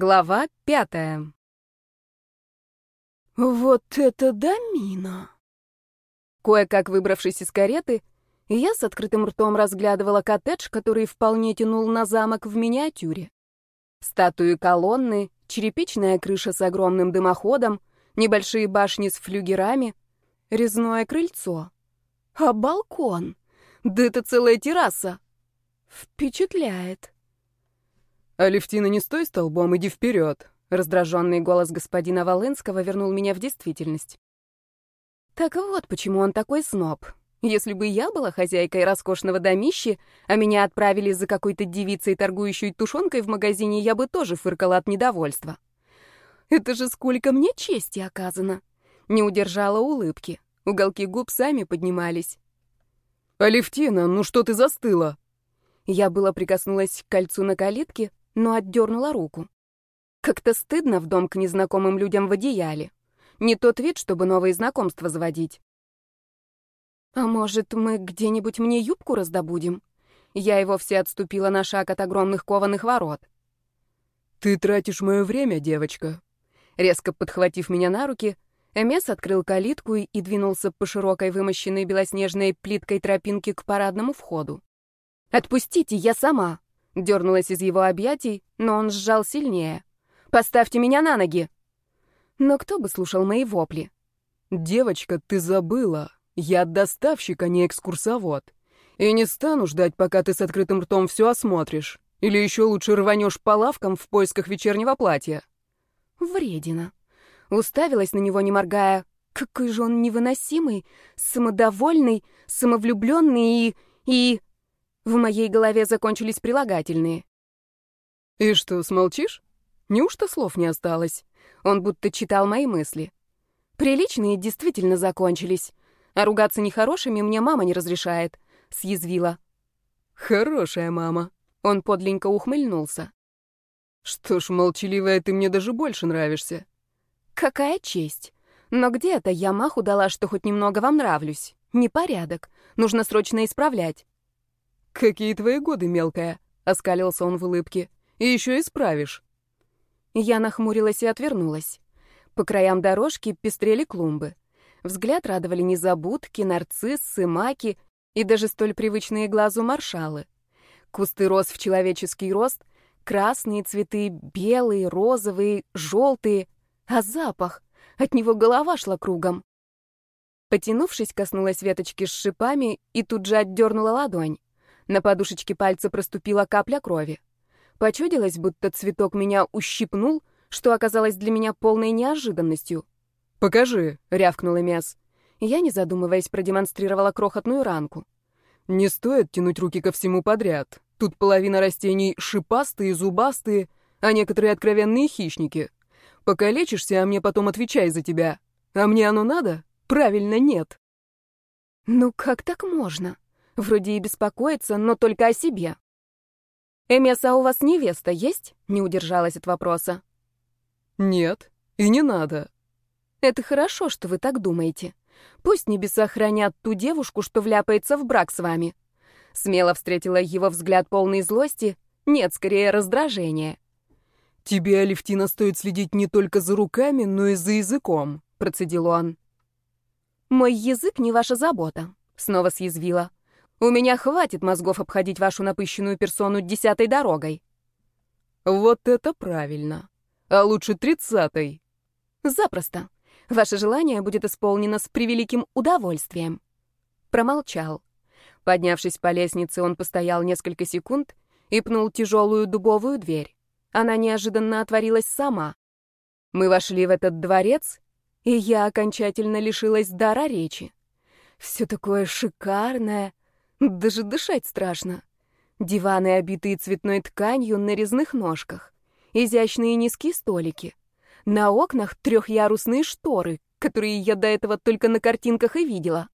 Глава пятая. Вот это домина! Кое-как выбравшись из кареты, я с открытым ртом разглядывала коттедж, который вполне тянул на замок в миниатюре. Статуи колонны, черепичная крыша с огромным дымоходом, небольшие башни с флюгерами, резное крыльцо. А балкон? Да это целая терраса! Впечатляет. «Алевтина, не стой столбом, иди вперед!» Раздраженный голос господина Волынского вернул меня в действительность. Так вот, почему он такой сноб. Если бы я была хозяйкой роскошного домища, а меня отправили за какой-то девицей, торгующей тушенкой в магазине, я бы тоже фыркала от недовольства. Это же сколько мне чести оказано. Не удержала улыбки. Уголки губ сами поднимались. «Алевтина, ну что ты застыла?» Я было прикоснулась к кольцу на калитке, но отдернула руку. Как-то стыдно в дом к незнакомым людям в одеяле. Не тот вид, чтобы новые знакомства заводить. А может, мы где-нибудь мне юбку раздобудем? Я и вовсе отступила на шаг от огромных кованых ворот. «Ты тратишь мое время, девочка». Резко подхватив меня на руки, Эмес открыл калитку и двинулся по широкой вымощенной белоснежной плиткой тропинке к парадному входу. «Отпустите, я сама!» Дернулась из его объятий, но он сжал сильнее. «Поставьте меня на ноги!» Но кто бы слушал мои вопли? «Девочка, ты забыла. Я доставщик, а не экскурсовод. И не стану ждать, пока ты с открытым ртом все осмотришь. Или еще лучше рванешь по лавкам в поисках вечернего платья». Вредина. Уставилась на него, не моргая. Какой же он невыносимый, самодовольный, самовлюбленный и... и... В моей голове закончились прилагательные. «И что, смолчишь? Неужто слов не осталось?» Он будто читал мои мысли. «Приличные действительно закончились. А ругаться нехорошими мне мама не разрешает», — съязвила. «Хорошая мама», — он подленько ухмыльнулся. «Что ж, молчаливая, ты мне даже больше нравишься». «Какая честь! Но где это я маху дала, что хоть немного вам нравлюсь? Непорядок. Нужно срочно исправлять». «Какие твои годы, мелкая?» — оскалился он в улыбке. «И еще исправишь». Я нахмурилась и отвернулась. По краям дорожки пестрели клумбы. Взгляд радовали незабудки, нарциссы, маки и даже столь привычные глазу маршалы. Кусты роз в человеческий рост, красные цветы, белые, розовые, желтые, а запах, от него голова шла кругом. Потянувшись, коснулась веточки с шипами и тут же отдернула ладонь. На подушечке пальца проступила капля крови. Почудилось, будто цветок меня ущипнул, что оказалось для меня полной неожиданностью. «Покажи», — рявкнул Эмес. Я, не задумываясь, продемонстрировала крохотную ранку. «Не стоит тянуть руки ко всему подряд. Тут половина растений шипастые, зубастые, а некоторые откровенные хищники. Покалечишься, а мне потом отвечай за тебя. А мне оно надо? Правильно, нет». «Ну как так можно?» Вроде и беспокоится, но только о себе. «Эмес, а у вас невеста есть?» — не удержалась от вопроса. «Нет, и не надо». «Это хорошо, что вы так думаете. Пусть небеса хранят ту девушку, что вляпается в брак с вами». Смело встретила его взгляд полной злости, нет, скорее раздражения. «Тебе, Алевтина, стоит следить не только за руками, но и за языком», — процедил он. «Мой язык не ваша забота», — снова съязвила. У меня хватит мозгов обходить вашу напыщенную персону десятой дорогой. Вот это правильно. А лучше тридцатой. Запросто. Ваше желание будет исполнено с превеликим удовольствием. Промолчал. Поднявшись по лестнице, он постоял несколько секунд и пнул тяжелую дубовую дверь. Она неожиданно отворилась сама. Мы вошли в этот дворец, и я окончательно лишилась дара речи. Все такое шикарное, даже дышать страшно. Диваны, обитые цветной тканью на резных ножках. Изящные низкие столики. На окнах трехъярусные шторы, которые я до этого только на картинках и видела.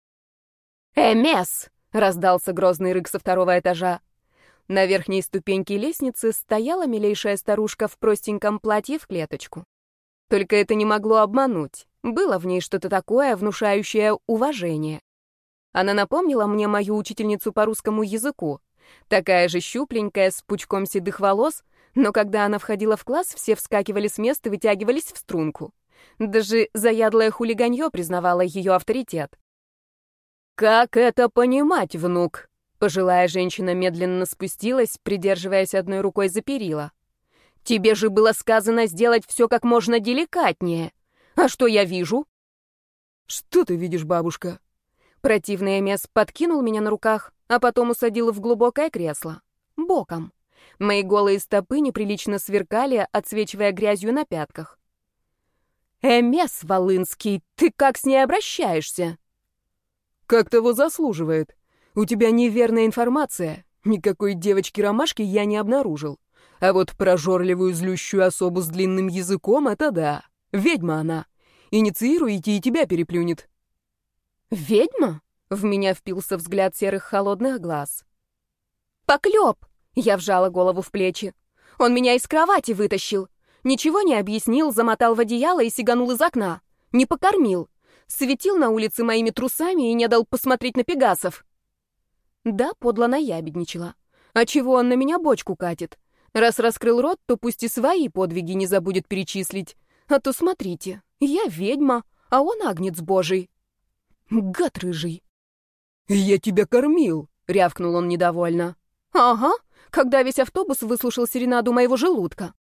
«Эмес!» — раздался грозный рык со второго этажа. На верхней ступеньке лестницы стояла милейшая старушка в простеньком платье в клеточку. Только это не могло обмануть. Было в ней что-то такое, внушающее уважение. Она напомнила мне мою учительницу по русскому языку. Такая же щупленькая, с пучком седых волос, Но когда она входила в класс, все вскакивали с места и вытягивались в струнку. Даже заядлое хулиганье признавало ее авторитет. «Как это понимать, внук?» Пожилая женщина медленно спустилась, придерживаясь одной рукой за перила. «Тебе же было сказано сделать все как можно деликатнее. А что я вижу?» «Что ты видишь, бабушка?» Противный Эмес подкинул меня на руках, а потом усадил в глубокое кресло. Боком. Мои голые стопы неприлично сверкали, отсвечивая грязью на пятках. «Эмес, Волынский, ты как с ней обращаешься?» «Как того заслуживает. У тебя неверная информация. Никакой девочки-ромашки я не обнаружил. А вот прожорливую злющую особу с длинным языком — это да. Ведьма она. Инициируете, и тебя переплюнет». «Ведьма?» — в меня впился взгляд серых холодных глаз. «Поклеп!» — я вжала голову в плечи. «Он меня из кровати вытащил. Ничего не объяснил, замотал в одеяло и сиганул из окна. Не покормил. Светил на улице моими трусами и не дал посмотреть на пегасов. Да, подло наябедничала. А чего он на меня бочку катит? Раз раскрыл рот, то пусть и свои подвиги не забудет перечислить. А то смотрите, я ведьма, а он агнец божий. Гад рыжий. «Я тебя кормил!» — рявкнул он недовольно. «Ага, когда весь автобус выслушал серенаду моего желудка.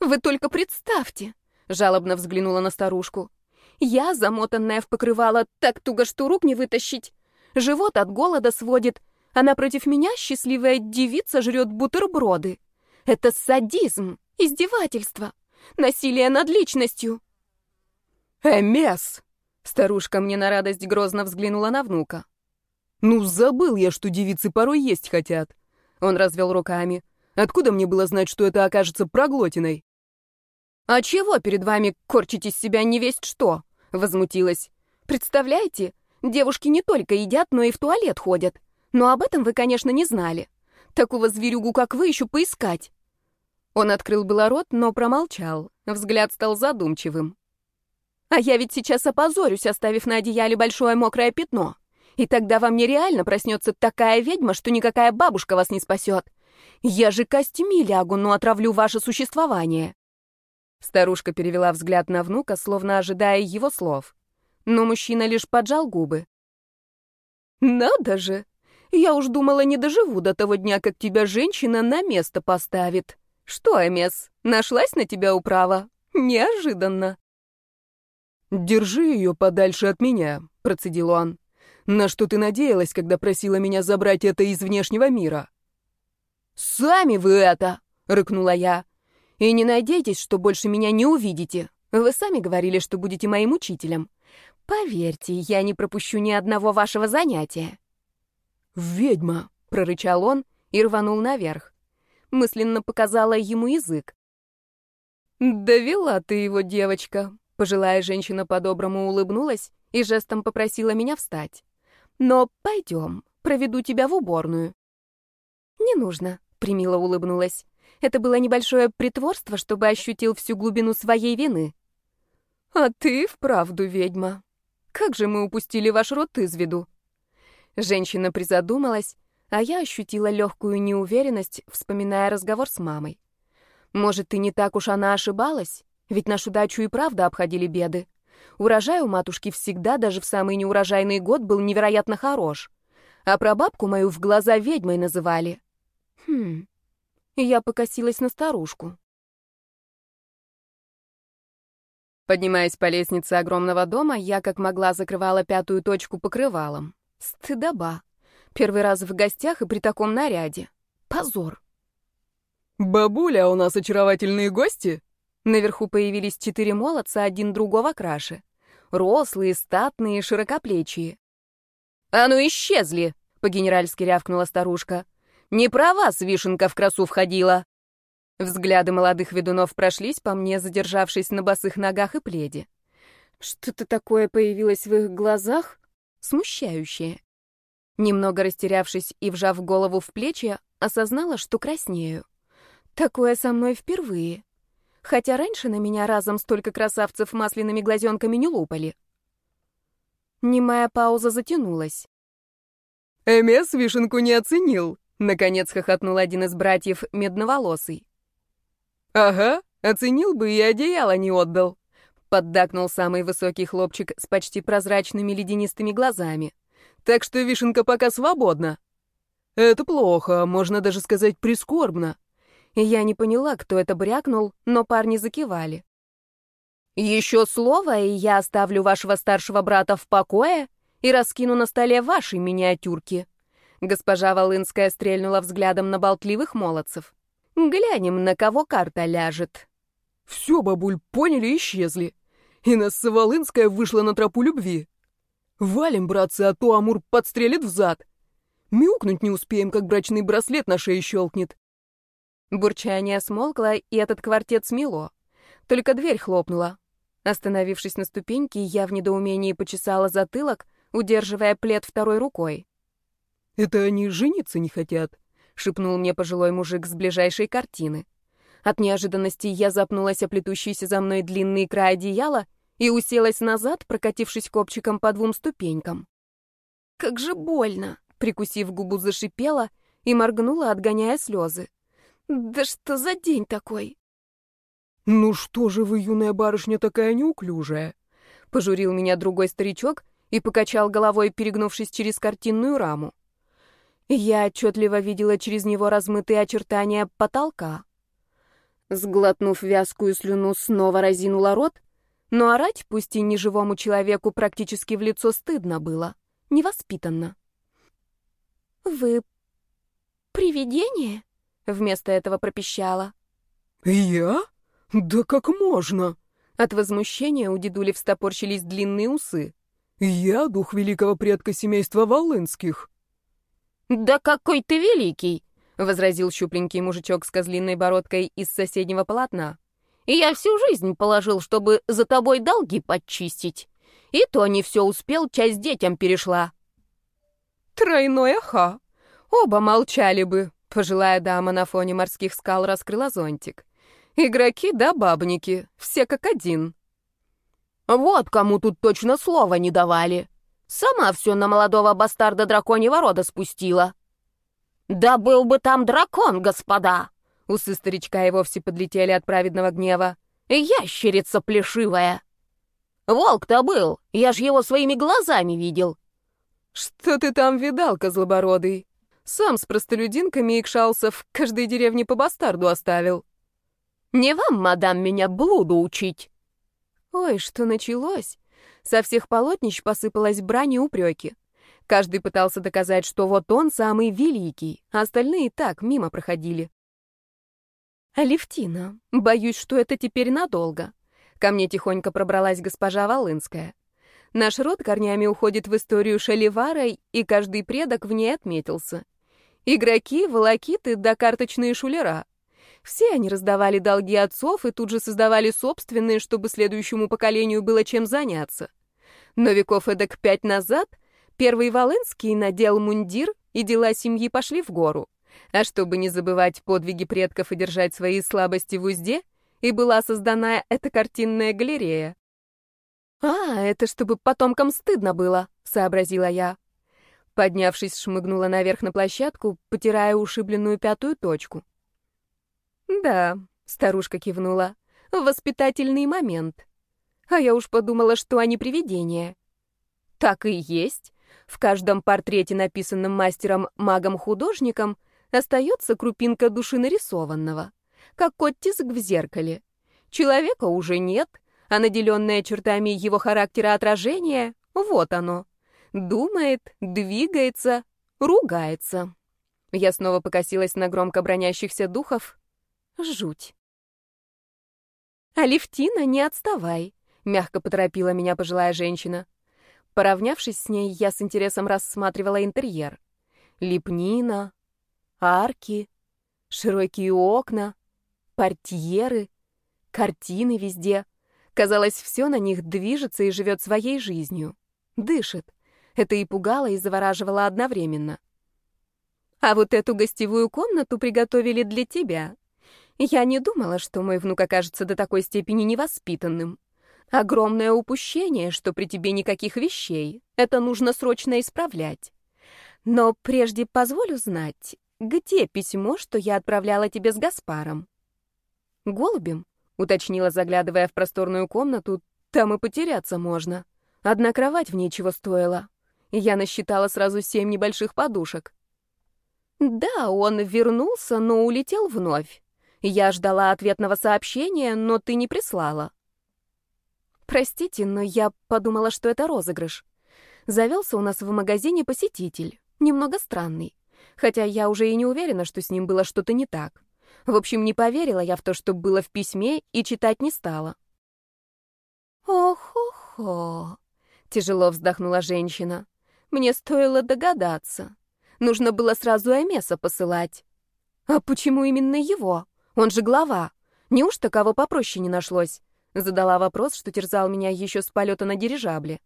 Вы только представьте!» — жалобно взглянула на старушку. «Я, замотанная в покрывало, так туго, что рук не вытащить живот от голода сводит, а напротив меня счастливая девица жрет бутерброды. Это садизм, издевательство, насилие над личностью. «Эмес!» — старушка мне на радость грозно взглянула на внука. «Ну, забыл я, что девицы порой есть хотят». Он развел руками. «Откуда мне было знать, что это окажется проглотиной?» «А чего перед вами корчить из себя не весть что?» — возмутилась. «Представляете, Девушки не только едят, но и в туалет ходят. Но об этом вы, конечно, не знали. Такого зверюгу, как вы, еще поискать. Он открыл было рот, но промолчал. Взгляд стал задумчивым. А я ведь сейчас опозорюсь, оставив на одеяле большое мокрое пятно. И тогда во мне реально проснется такая ведьма, что никакая бабушка вас не спасет. Я же костями лягу, но отравлю ваше существование. Старушка перевела взгляд на внука, словно ожидая его слов но мужчина лишь поджал губы. «Надо же! Я уж думала, не доживу до того дня, как тебя женщина на место поставит. Что, Эмес, нашлась на тебя управа? Неожиданно!» «Держи ее подальше от меня», — процедил он. «На что ты надеялась, когда просила меня забрать это из внешнего мира?» «Сами вы это!» — рыкнула я. «И не надейтесь, что больше меня не увидите. Вы сами говорили, что будете моим учителем. Поверьте, я не пропущу ни одного вашего занятия. «Ведьма!» — прорычал он и рванул наверх. Мысленно показала ему язык. «Довела ты его, девочка!» Пожилая женщина по-доброму улыбнулась и жестом попросила меня встать. «Но пойдем, проведу тебя в уборную». «Не нужно», — примило улыбнулась. «Это было небольшое притворство, чтобы ощутил всю глубину своей вины». «А ты вправду ведьма», как же мы упустили ваш род из виду?» Женщина призадумалась, а я ощутила легкую неуверенность, вспоминая разговор с мамой. Может, и не так уж она ошибалась? Ведь нашу дачу и правда обходили беды. Урожай у матушки всегда, даже в самый неурожайный год, был невероятно хорош. А прабабку мою в глаза ведьмой называли. Хм, я покосилась на старушку. Поднимаясь по лестнице огромного дома, я как могла закрывала пятую точку покрывалом. Стыдоба. Первый раз в гостях и при таком наряде. Позор. «Бабуля, у нас очаровательные гости?» Наверху появились четыре молодца, один другого краше. Рослые, статные, широкоплечие. «А ну исчезли!» — по-генеральски рявкнула старушка. «Не про вас вишенка в красу входила!» Взгляды молодых ведунов прошлись по мне, задержавшись на босых ногах и пледе. Что-то такое появилось в их глазах, смущающее. Немного растерявшись и вжав голову в плечи, осознала, что краснею. Такое со мной впервые. Хотя раньше на меня разом столько красавцев масляными глазенками не лупали. Немая пауза затянулась. «Эмес вишенку не оценил», — наконец хохотнул один из братьев, медноволосый. Ага, оценил бы и одеяло не отдал. Поддакнул самый высокий хлопчик с почти прозрачными ледянистыми глазами. Так что вишенка пока свободна. Это плохо, можно даже сказать прискорбно. Я не поняла, кто это брякнул, но парни закивали. «Еще слово, и я оставлю вашего старшего брата в покое и раскину на столе ваши миниатюрки». Госпожа Волынская стрельнула взглядом на болтливых молодцев. «Глянем, на кого карта ляжет». «Все, бабуль, поняли, исчезли. Инесса Волынская вышла на тропу любви. Валим, братцы, а то Амур подстрелит в зад. Мяукнуть не успеем, как брачный браслет на шее щелкнет». Бурчание смолкло, и этот квартет смело. Только дверь хлопнула. Остановившись на ступеньке, я в недоумении почесала затылок, удерживая плед второй рукой. «Это они жениться не хотят», — шепнул мне пожилой мужик с ближайшей картины. От неожиданности я запнулась о плетущийся за мной длинный край одеяла и уселась назад, прокатившись копчиком по двум ступенькам. «Как же больно!» — прикусив губу, зашипела и моргнула, отгоняя слезы. «Да что за день такой?» «Ну что же вы, юная барышня, такая неуклюжая?» Пожурил меня другой старичок и покачал головой, перегнувшись через картинную раму. Я отчетливо видела через него размытые очертания потолка. Сглотнув вязкую слюну, снова разинула рот, но орать, пусть и неживому человеку, практически в лицо стыдно было, невоспитанно. «Вы привидение?» — вместо этого пропищала. «Я? Да как можно?» От возмущения у дедули встопорщились длинные усы. «Я дух великого предка семейства Волынских». «Да какой ты великий!» — возразил щупленький мужичок с козлиной бородкой из соседнего полотна. «Я всю жизнь положил, чтобы за тобой долги подчистить. И то не все успел, часть детям перешла». «Тройное ха! Оба молчали бы!» — пожилая дама на фоне морских скал раскрыла зонтик. «Игроки да бабники, все как один». «Вот кому тут точно слова не давали. Сама все на молодого бастарда драконьего рода спустила». «Да был бы там дракон, господа!» Усы старичка и вовсе подлетели от праведного гнева. «Ящерица плешивая!» «Волк-то был, я ж его своими глазами видел!» «Что ты там видал, козлобородый? Сам с простолюдинками и кшалсов каждой деревне по бастарду оставил». «Не вам, мадам, меня блуду учить!» Ой, что началось? Со всех полотнищ посыпалась брань и упреки. Каждый пытался доказать, что вот он самый великий, а остальные так, мимо проходили. «Алевтина, боюсь, что это теперь надолго». Ко мне тихонько пробралась госпожа Волынская. Наш род корнями уходит в историю Шаливара, и каждый предок в ней отметился. Игроки, волокиты да карточные шулера. Все они раздавали долги отцов и тут же создавали собственные, чтобы следующему поколению было чем заняться. Но веков эдак пять назад — Первый Волынский надел мундир, и дела семьи пошли в гору. А чтобы не забывать подвиги предков и держать свои слабости в узде, и была создана эта картинная галерея. «А, это чтобы потомкам стыдно было», — сообразила я. Поднявшись, шмыгнула наверх на площадку, потирая ушибленную пятую точку. «Да», — старушка кивнула, — «воспитательный момент. А я уж подумала, что они привидения». «Так и есть. В каждом портрете, написанном мастером-магом-художником, остается крупинка души нарисованного, как оттиск в зеркале. Человека уже нет, а наделенное чертами его характера отражение — вот оно. Думает, двигается, ругается. Я снова покосилась на громко бронящихся духов. Жуть. «Алевтина, не отставай», — мягко поторопила меня пожилая женщина. Поравнявшись с ней, я с интересом рассматривала интерьер. Лепнина, арки, широкие окна, портьеры, картины везде. Казалось, все на них движется и живет своей жизнью. Дышит. Это и пугало, и завораживало одновременно. А вот эту гостевую комнату приготовили для тебя. Я не думала, что мой внук окажется до такой степени невоспитанным. Огромное упущение, что при тебе никаких вещей. Это нужно срочно исправлять. Но прежде позволю знать, где письмо, что я отправляла тебе с Гаспаром? «Голубем?» — уточнила, заглядывая в просторную комнату. «Там и потеряться можно. Одна кровать в ней чего стоила. Я насчитала сразу семь небольших подушек». «Да, он вернулся, но улетел вновь. Я ждала ответного сообщения, но ты не прислала». «Простите, но я подумала, что это розыгрыш. Завелся у нас в магазине посетитель, немного странный. Хотя я уже и не уверена, что с ним было что-то не так. В общем, не поверила я в то, что было в письме, и читать не стала. «Ох-охо!» — тяжело вздохнула женщина. «Мне стоило догадаться. Нужно было сразу Эмеса посылать. А почему именно его? Он же глава. Неужто кого попроще не нашлось?» Задала вопрос, что терзал меня еще с полета на дирижабле.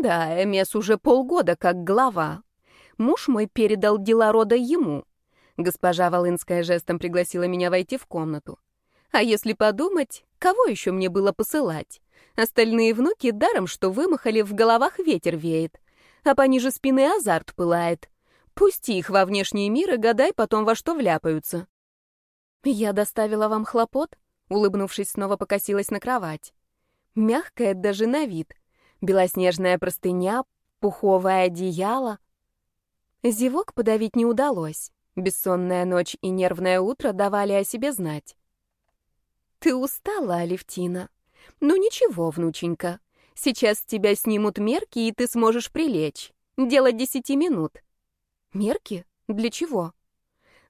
Да, Эмес уже полгода как глава. Муж мой передал дела рода ему. Госпожа Волынская жестом пригласила меня войти в комнату. А если подумать, кого еще мне было посылать? Остальные внуки даром, что вымахали, в головах ветер веет, а пониже спины азарт пылает. Пусти их во внешний мир и гадай потом, во что вляпаются. Я доставила вам хлопот, улыбнувшись, снова покосилась на кровать. Мягкая даже на вид — белоснежная простыня, пуховое одеяло. Зевок подавить не удалось. Бессонная ночь и нервное утро давали о себе знать. «Ты устала, Алевтина? Ну ничего, внученька. Сейчас тебя снимут мерки, и ты сможешь прилечь. Дело десяти минут». «Мерки? Для чего?»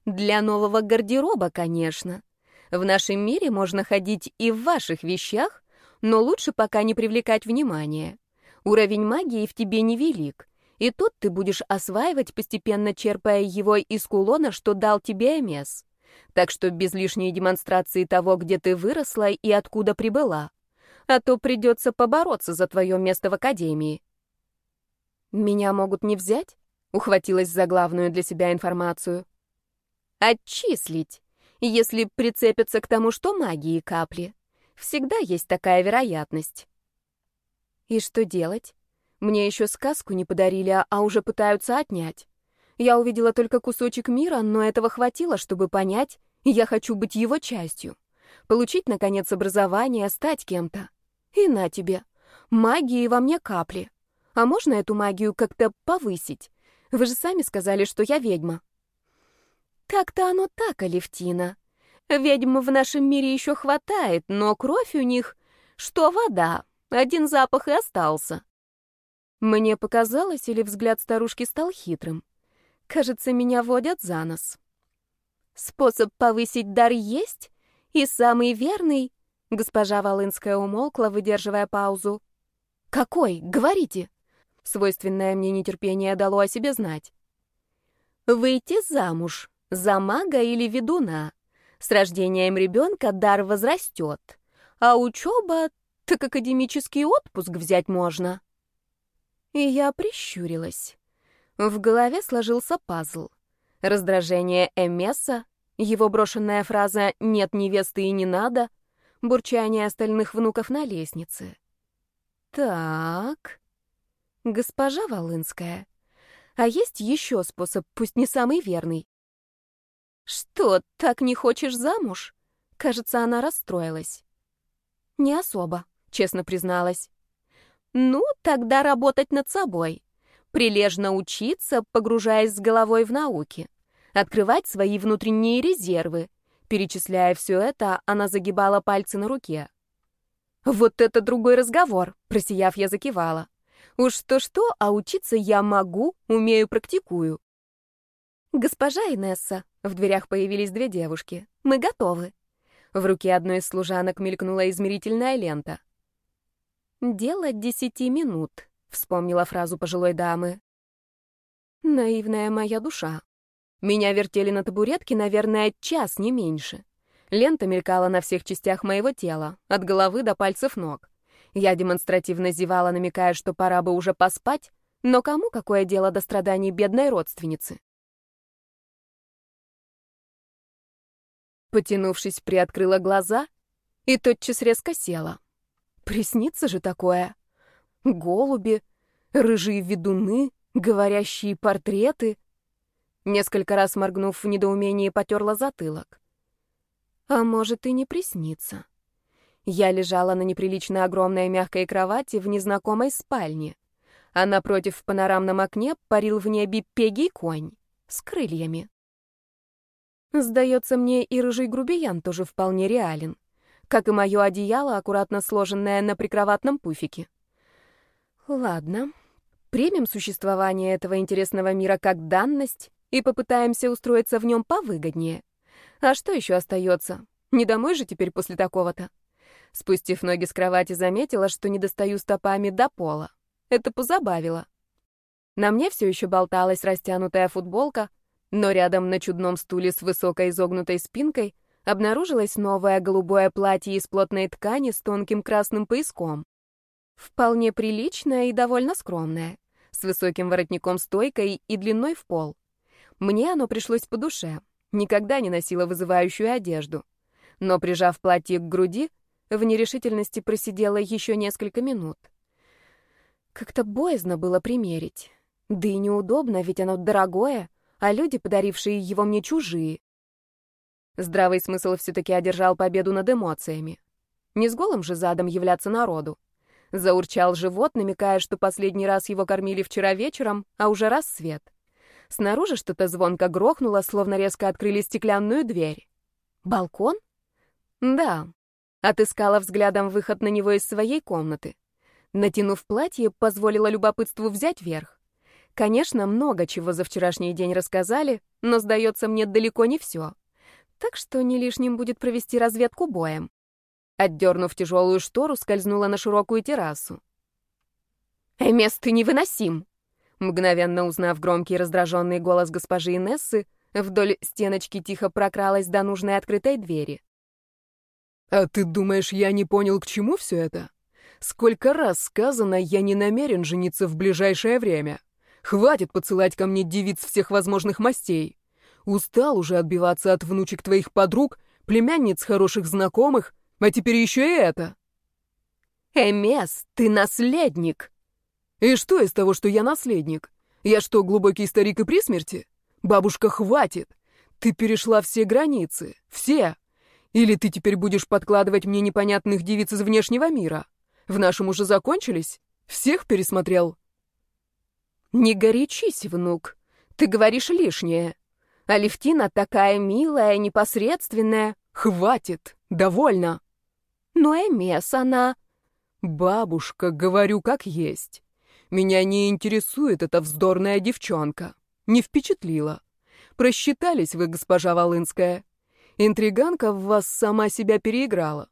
«Для нового гардероба, конечно. В нашем мире можно ходить и в ваших вещах, но лучше пока не привлекать внимания. Уровень магии в тебе невелик, и тут ты будешь осваивать, постепенно черпая его из кулона, что дал тебе Эмес. Так что без лишней демонстрации того, где ты выросла и откуда прибыла. А то придется побороться за твое место в академии. «Меня могут не взять?» — ухватилась за главную для себя информацию. «Отчислить, если прицепятся к тому, что магии капли. Всегда есть такая вероятность. И что делать? Мне еще сказку не подарили, а уже пытаются отнять. Я увидела только кусочек мира, но этого хватило, чтобы понять, я хочу быть его частью. Получить, наконец, образование, стать кем-то. И на тебе. Магии во мне капли. А можно эту магию как-то повысить? Вы же сами сказали, что я ведьма. Так-то оно так, Алевтина. Ведьм в нашем мире еще хватает, но кровь у них, что вода, один запах и остался. Мне показалось, или взгляд старушки стал хитрым. Кажется, меня водят за нос. Способ повысить дар есть, и самый верный... Госпожа Волынская умолкла, выдерживая паузу. «Какой? Говорите!» Свойственное мне нетерпение дало о себе знать. «Выйти замуж. За мага или ведуна. С рождением ребенка дар возрастет, а учеба, так академический отпуск взять можно. И я прищурилась. В голове сложился пазл. Раздражение Эмеса, его брошенная фраза «нет невесты и не надо», бурчание остальных внуков на лестнице. Так, госпожа Волынская, а есть еще способ, пусть не самый верный? «Что, так не хочешь замуж?» Кажется, она расстроилась. «Не особо», — честно призналась. «Ну, тогда работать над собой. Прилежно учиться, погружаясь с головой в науки. Открывать свои внутренние резервы». Перечисляя все это, она загибала пальцы на руке. «Вот это другой разговор», — просияв, я закивала. «Уж то-что, а учиться я могу, умею, практикую». «Госпожа Инесса», в дверях появились две девушки. «Мы готовы». В руке одной из служанок мелькнула измерительная лента. «Дело десяти минут», — вспомнила фразу пожилой дамы. Наивная моя душа. Меня вертели на табуретке, наверное, час, не меньше. Лента мелькала на всех частях моего тела, от головы до пальцев ног. Я демонстративно зевала, намекая, что пора бы уже поспать, но кому какое дело до страданий бедной родственницы? Потянувшись, приоткрыла глаза и тотчас резко села. Приснится же такое. Голуби, рыжие ведуны, говорящие портреты. Несколько раз моргнув в недоумении, потерла затылок. А может, и не приснится. Я лежала на неприлично огромной мягкой кровати в незнакомой спальне, а напротив в панорамном окне парил в небе пегий конь с крыльями. Сдается мне, и рыжий грубиян тоже вполне реален, как и мое одеяло, аккуратно сложенное на прикроватном пуфике. Ладно, примем существование этого интересного мира как данность и попытаемся устроиться в нем повыгоднее. А что еще остается? Не домой же теперь после такого-то? Спустив ноги с кровати, заметила, что не достаю стопами до пола. Это позабавило. На мне все еще болталась растянутая футболка, но рядом на чудном стуле с высокой изогнутой спинкой обнаружилось новое голубое платье из плотной ткани с тонким красным пояском. Вполне приличное и довольно скромное, с высоким воротником-стойкой и длиной в пол. Мне оно пришлось по душе, никогда не носила вызывающую одежду. Но, прижав платье к груди, в нерешительности просидела еще несколько минут. Как-то боязно было примерить. Да и неудобно, ведь оно дорогое, а люди, подарившие его мне, чужие. Здравый смысл все-таки одержал победу над эмоциями. Не с голым же задом являться народу. Заурчал живот, намекая, что последний раз его кормили вчера вечером, а уже рассвет. Снаружи что-то звонко грохнуло, словно резко открыли стеклянную дверь. Балкон? Да. Отыскала взглядом выход на него из своей комнаты. Натянув платье, позволила любопытству взять верх. Конечно, много чего за вчерашний день рассказали, но, сдается мне, далеко не все. Так что не лишним будет провести разведку боем. Отдернув тяжелую штору, скользнула на широкую террасу. «Эмес, ты невыносим!» Мгновенно узнав громкий раздраженный голос госпожи Инессы, вдоль стеночки тихо прокралась до нужной открытой двери. «А ты думаешь, я не понял, к чему все это? Сколько раз сказано, я не намерен жениться в ближайшее время. Хватит подсылать ко мне девиц всех возможных мастей. Устал уже отбиваться от внучек твоих подруг, племянниц хороших знакомых, а теперь еще и это. Эмес, ты наследник. И что из того, что я наследник? Я что, глубокий старик и при смерти? Бабушка, хватит. Ты перешла все границы. Все. Или ты теперь будешь подкладывать мне непонятных девиц из внешнего мира? В нашем уже закончились? Всех пересмотрел? Не горячись, внук. Ты говоришь лишнее. Алевтина такая милая, непосредственная. Хватит. Довольно. Но Эмес, она... Бабушка, говорю как есть. Меня не интересует эта вздорная девчонка. Не впечатлила. Просчитались вы, госпожа Волынская. Интриганка в вас сама себя переиграла.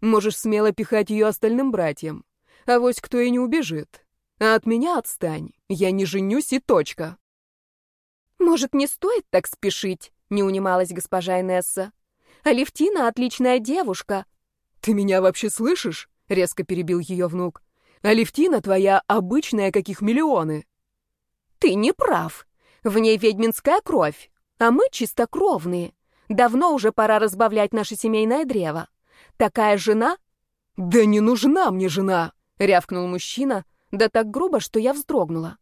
Можешь смело пихать ее остальным братьям. А вось кто и не убежит. А от меня отстань. Я не женюсь и точка. Может, не стоит так спешить? Не унималась госпожа Инесса. Алевтина отличная девушка. «Ты меня вообще слышишь?» — резко перебил ее внук. «Алевтина твоя обычная, каких миллионы». «Ты не прав. В ней ведьминская кровь, а мы чистокровные. Давно уже пора разбавлять наше семейное древо. Такая жена...» «Да не нужна мне жена!» — рявкнул мужчина, да так грубо, что я вздрогнула.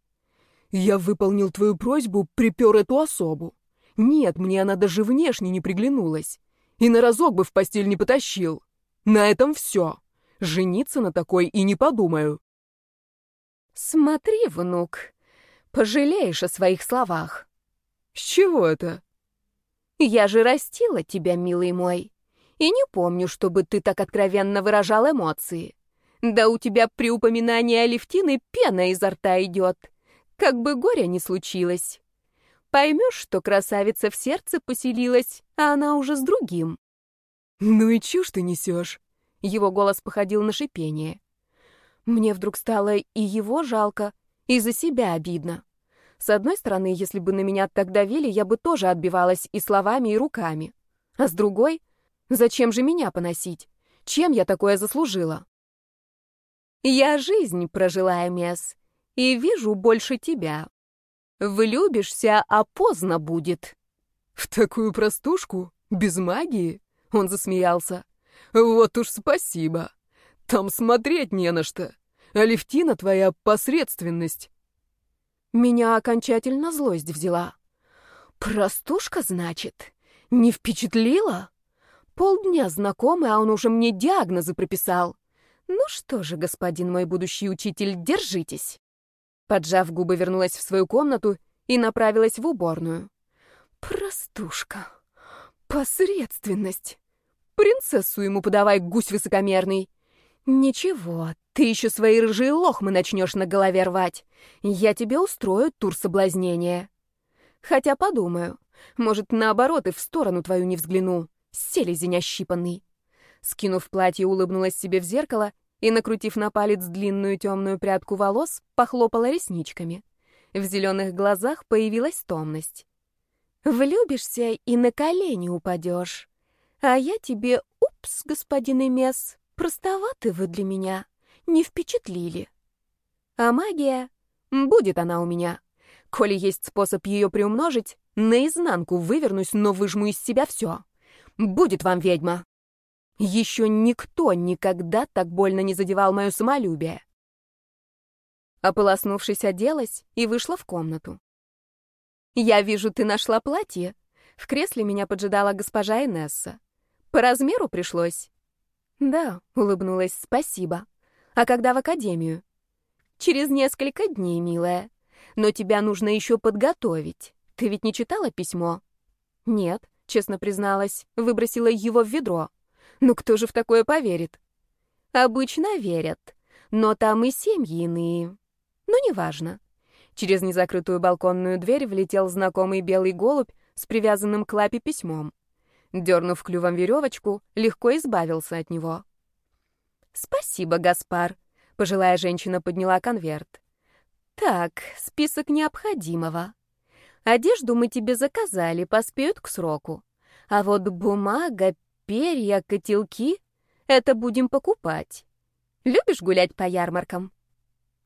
«Я выполнил твою просьбу, припер эту особу. Нет, мне она даже внешне не приглянулась. И на разок бы в постель не потащил. На этом все. Жениться на такой и не подумаю. Смотри, внук, пожалеешь о своих словах. С чего это? Я же растила тебя, милый мой, и не помню, чтобы ты так откровенно выражал эмоции. Да у тебя при упоминании Алевтины пена изо рта идет, как бы горя не случилось. Поймешь, что красавица в сердце поселилась, а она уже с другим. «Ну и чушь ты несешь!» Его голос походил на шипение. Мне вдруг стало и его жалко, и за себя обидно. С одной стороны, если бы на меня так давили, я бы тоже отбивалась и словами, и руками. А с другой, зачем же меня поносить? Чем я такое заслужила? Я жизнь прожила, Эмес, и вижу больше тебя. Влюбишься, а поздно будет. В такую простушку? Без магии? Он засмеялся. «Вот уж спасибо. Там смотреть не на что. Алевтина твоя посредственность». Меня окончательно злость взяла. «Простушка, значит? Не впечатлила? Полдня знакомы, а он уже мне диагнозы прописал. Ну что же, господин мой будущий учитель, держитесь. Поджав губы, вернулась в свою комнату и направилась в уборную. Простушка. Посредственность. Принцессу ему подавай, гусь высокомерный. Ничего, ты еще свои рыжие лохмы начнешь на голове рвать. Я тебе устрою тур соблазнения. Хотя подумаю, может, наоборот, и в сторону твою не взгляну. Селезень ощипанный. Скинув платье, улыбнулась себе в зеркало и, накрутив на палец длинную темную прядку волос, похлопала ресничками. В зеленых глазах появилась томность. «Влюбишься и на колени упадешь. А я тебе, упс, господин Эмес, простоваты вы для меня, не впечатлили. А магия? Будет она у меня. Коли есть способ ее приумножить, наизнанку вывернусь, но выжму из себя все. Будет вам ведьма. Еще никто никогда так больно не задевал мое самолюбие. Ополоснувшись, оделась и вышла в комнату. «Я вижу, ты нашла платье». В кресле меня поджидала госпожа Инесса. «По размеру пришлось?» «Да», — улыбнулась, — «спасибо. А когда в академию?» «Через несколько дней, милая. Но тебя нужно еще подготовить. Ты ведь не читала письмо?» «Нет», — честно призналась, выбросила его в ведро. Ну кто же в такое поверит? Обычно верят, но там и семьи иные. Ну, неважно. Через незакрытую балконную дверь влетел знакомый белый голубь с привязанным к лапе письмом. Дернув клювом веревочку, легко избавился от него. «Спасибо, Гаспар», — пожилая женщина подняла конверт. «Так, список необходимого. Одежду мы тебе заказали, поспеют к сроку. А вот бумага, перья, котелки — это будем покупать. Любишь гулять по ярмаркам?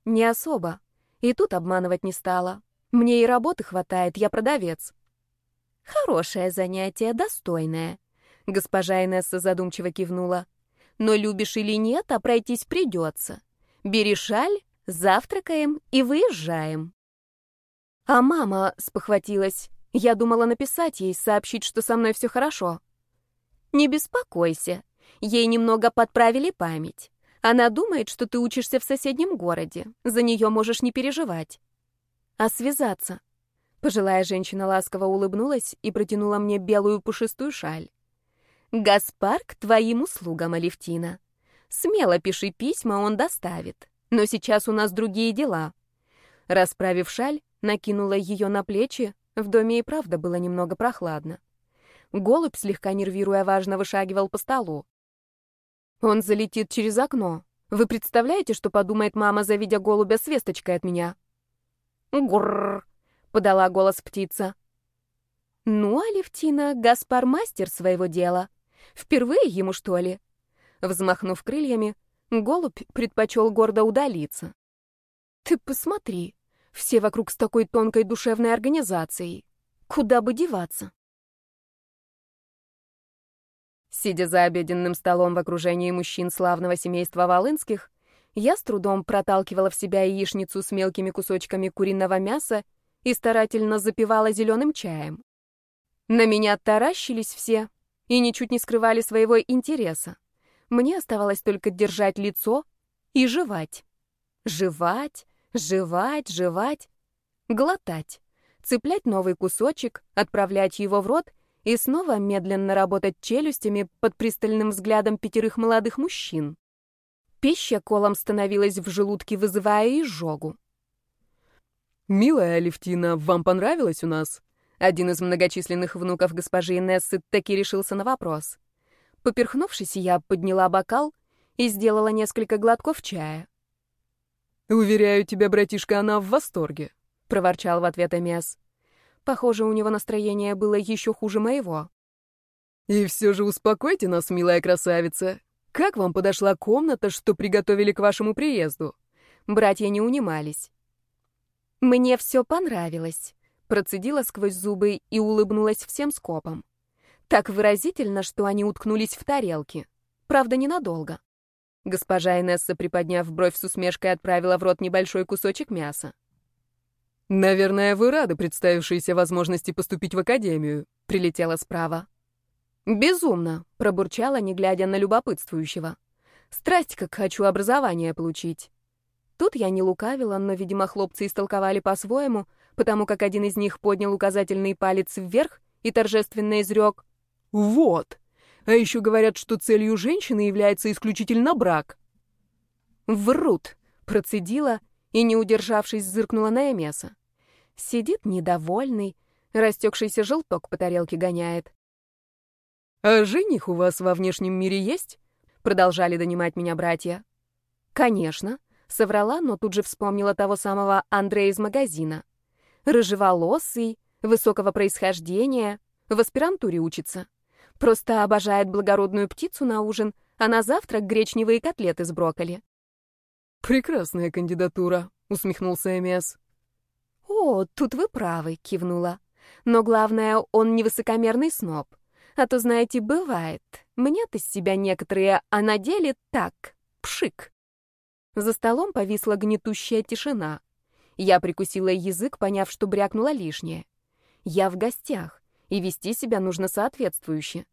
Не особо. И тут обманывать не стала. Мне и работы хватает, я продавец. Хорошее занятие, достойное. Госпожа Инесса задумчиво кивнула. Но любишь или нет, а пройтись придется. Бери шаль, завтракаем и выезжаем. А мама спохватилась. Я думала написать ей, сообщить, что со мной все хорошо. Не беспокойся. Ей немного подправили память. Она думает, что ты учишься в соседнем городе. За нее можешь не переживать. А связаться? Пожилая женщина ласково улыбнулась и протянула мне белую пушистую шаль. «Гаспар к твоим услугам, Алевтина. Смело пиши письма, он доставит. Но сейчас у нас другие дела». Расправив шаль, накинула ее на плечи. В доме и правда было немного прохладно. Голубь, слегка нервируя, важно вышагивал по столу. Он залетит через окно. Вы представляете, что подумает мама, завидя голубя с весточкой от меня? Гурр, подала голос птица. Ну, Алевтина, Гаспар мастер своего дела. Впервые ему, что ли? Взмахнув крыльями, голубь предпочел гордо удалиться. Ты посмотри, все вокруг с такой тонкой душевной организацией. Куда бы деваться? Сидя за обеденным столом в окружении мужчин славного семейства Волынских, я с трудом проталкивала в себя яичницу с мелкими кусочками куриного мяса и старательно запивала зеленым чаем. На меня таращились все и ничуть не скрывали своего интереса. Мне оставалось только держать лицо и жевать. Жевать, жевать, жевать, глотать, цеплять новый кусочек, отправлять его в рот и снова медленно работать челюстями под пристальным взглядом пятерых молодых мужчин. Пища колом становилась в желудке, вызывая изжогу. «Милая Алевтина, вам понравилось у нас?» Один из многочисленных внуков госпожи Инессы таки решился на вопрос. Поперхнувшись, я подняла бокал и сделала несколько глотков чая. «Уверяю тебя, братишка, она в восторге», — проворчал в ответ Эмес. Похоже, у него настроение было еще хуже моего. «И все же успокойте нас, милая красавица. Как вам подошла комната, что приготовили к вашему приезду?» Братья не унимались. «Мне все понравилось», — процедила сквозь зубы и улыбнулась всем скопом. Так выразительно, что они уткнулись в тарелки. Правда, ненадолго. Госпожа Инесса, приподняв бровь с усмешкой, отправила в рот небольшой кусочек мяса. «Наверное, вы рады представившейся возможности поступить в академию», — прилетела справа. «Безумно», — пробурчала, не глядя на любопытствующего. «Страсть, как хочу образование получить». Тут я не лукавила, но, видимо, хлопцы истолковали по-своему, потому как один из них поднял указательный палец вверх и торжественно изрек «Вот! А еще говорят, что целью женщины является исключительно брак». «Врут!» — процедила и, не удержавшись, зыркнула на Эмеса. Сидит недовольный, растекшийся желток по тарелке гоняет. «А жених у вас во внешнем мире есть?» — продолжали донимать меня братья. «Конечно», — соврала, но тут же вспомнила того самого Андрея из магазина. Рыжеволосый, высокого происхождения, в аспирантуре учится. Просто обожает благородную птицу на ужин, а на завтрак гречневые котлеты с брокколи. «Прекрасная кандидатура», — усмехнулся Эмиас. «О, тут вы правы», — кивнула. «Но главное, он не высокомерный сноб. А то, знаете, бывает. Мне-то с себя некоторые, а на деле так, пшик». За столом повисла гнетущая тишина. Я прикусила язык, поняв, что брякнула лишнее. Я в гостях, и вести себя нужно соответствующе.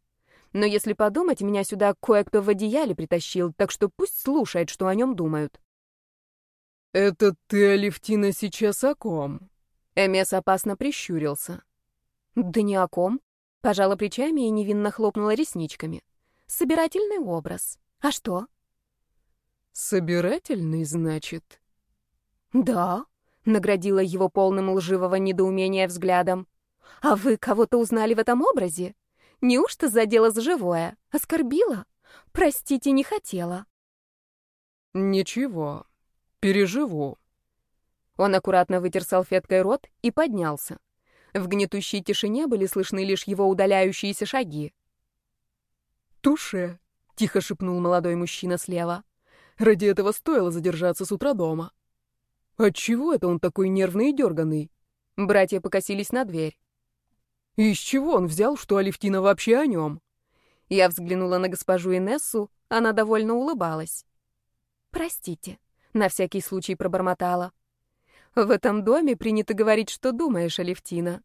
Но если подумать, меня сюда кое-кто в одеяле притащил, так что пусть слушает, что о нем думают. «Это ты, Алевтина, сейчас о ком?» Эмес опасно прищурился. «Да ни о ком». Пожала плечами и невинно хлопнула ресничками. «Собирательный образ. А что?» «Собирательный, значит?» «Да», — наградила его полным лживого недоумения взглядом. «А вы кого-то узнали в этом образе? Неужто задела за живое? Оскорбила? Простите, не хотела». «Ничего, переживу». Он аккуратно вытер салфеткой рот и поднялся. В гнетущей тишине были слышны лишь его удаляющиеся шаги. «Туше», — тихо шепнул молодой мужчина слева. «Ради этого стоило задержаться с утра дома». «Отчего это он такой нервный и дерганный?» Братья покосились на дверь. «Из чего он взял, что Алевтина вообще о нем?» Я взглянула на госпожу Инессу, она довольно улыбалась. «Простите», — на всякий случай пробормотала. «В этом доме принято говорить, что думаешь, Алевтина.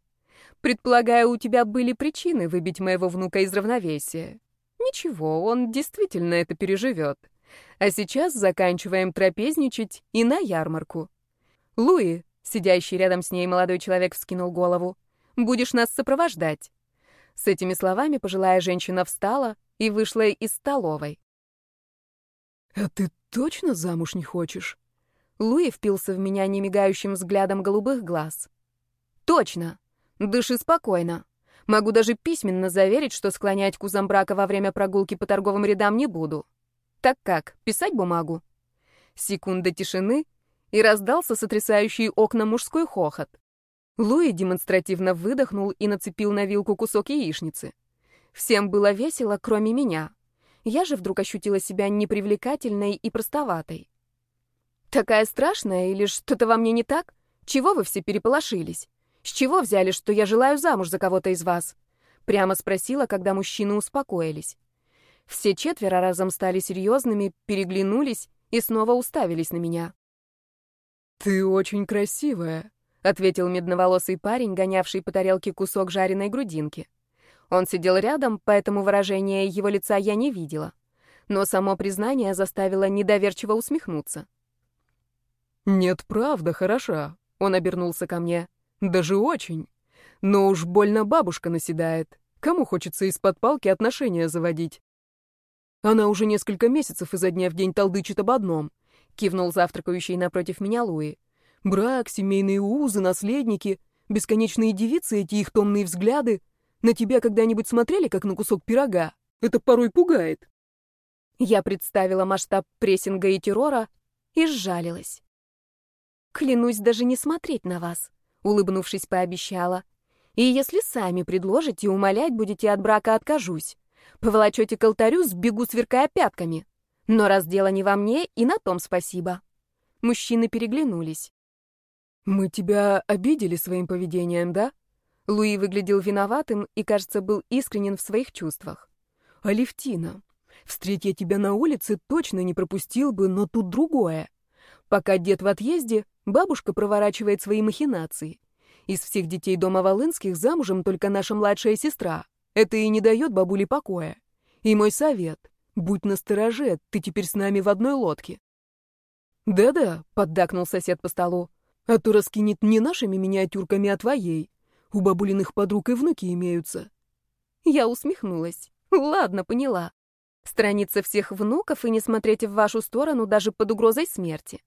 Предполагаю, у тебя были причины выбить моего внука из равновесия. Ничего, он действительно это переживет. А сейчас заканчиваем трапезничать и на ярмарку. Луи, сидящий рядом с ней молодой человек, вскинул голову. Будешь нас сопровождать. С этими словами пожилая женщина встала и вышла из столовой. «А ты точно замуж не хочешь?» Луи впился в меня немигающим взглядом голубых глаз. «Точно! Дыши спокойно. Могу даже письменно заверить, что склонять к узам брака во время прогулки по торговым рядам не буду. Так как, писать бумагу?» Секунда тишины, и раздался сотрясающий окна мужской хохот. Луи демонстративно выдохнул и нацепил на вилку кусок яичницы. Всем было весело, кроме меня. Я же вдруг ощутила себя непривлекательной и простоватой. «Такая страшная или что-то во мне не так? Чего вы все переполошились? С чего взяли, что я желаю замуж за кого-то из вас?» Прямо спросила, когда мужчины успокоились. Все четверо разом стали серьезными, переглянулись и снова уставились на меня. «Ты очень красивая», — ответил медноволосый парень, гонявший по тарелке кусок жареной грудинки. Он сидел рядом, поэтому выражения его лица я не видела. Но само признание заставило недоверчиво усмехнуться. «Нет, правда, хороша», — он обернулся ко мне. «Даже очень. Но уж больно бабушка наседает. Кому хочется из-под палки отношения заводить?» Она уже несколько месяцев изо дня в день толдычит об одном кивнул завтракающий напротив меня Луи. Брак, семейные узы, наследники, бесконечные девицы, эти их томные взгляды. На тебя когда-нибудь смотрели, как на кусок пирога? Это порой пугает. Я представила масштаб прессинга и террора и сжалилась. Клянусь даже не смотреть на вас, улыбнувшись, пообещала. И если сами предложите, умолять будете от брака откажусь. Поволочете к алтарю, сбегу, сверкая пятками. Но раз дело не во мне, и на том спасибо. Мужчины переглянулись. «Мы тебя обидели своим поведением, да?» Луи выглядел виноватым и, кажется, был искренен в своих чувствах. «Алевтина, встреть я тебя на улице, точно не пропустил бы, но тут другое. Пока дед в отъезде, бабушка проворачивает свои махинации. Из всех детей дома Волынских замужем только наша младшая сестра. Это и не дает бабуле покоя. И мой совет — будь настороже, ты теперь с нами в одной лодке. «Да-да», — поддакнул сосед по столу, — «а то раскинет не нашими миниатюрками, а твоей. У бабулиных подруг и внуки имеются». Я усмехнулась. «Ладно, поняла. Страница всех внуков и не смотреть в вашу сторону даже под угрозой смерти.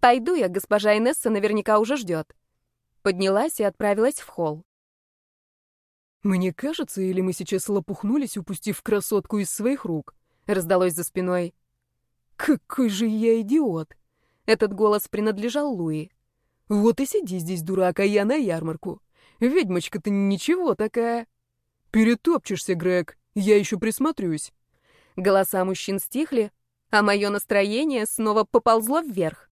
Пойду я, госпожа Инесса наверняка уже ждет». Поднялась и отправилась в холл. «Мне кажется, или мы сейчас лопухнулись, упустив красотку из своих рук?» — раздалось за спиной. «Какой же я идиот!» Этот голос принадлежал Луи. «Вот и сиди здесь, дурак, а я на ярмарку. Ведьмочка-то ничего такая. Перетопчешься, Грег, я еще присмотрюсь». Голоса мужчин стихли, а мое настроение снова поползло вверх.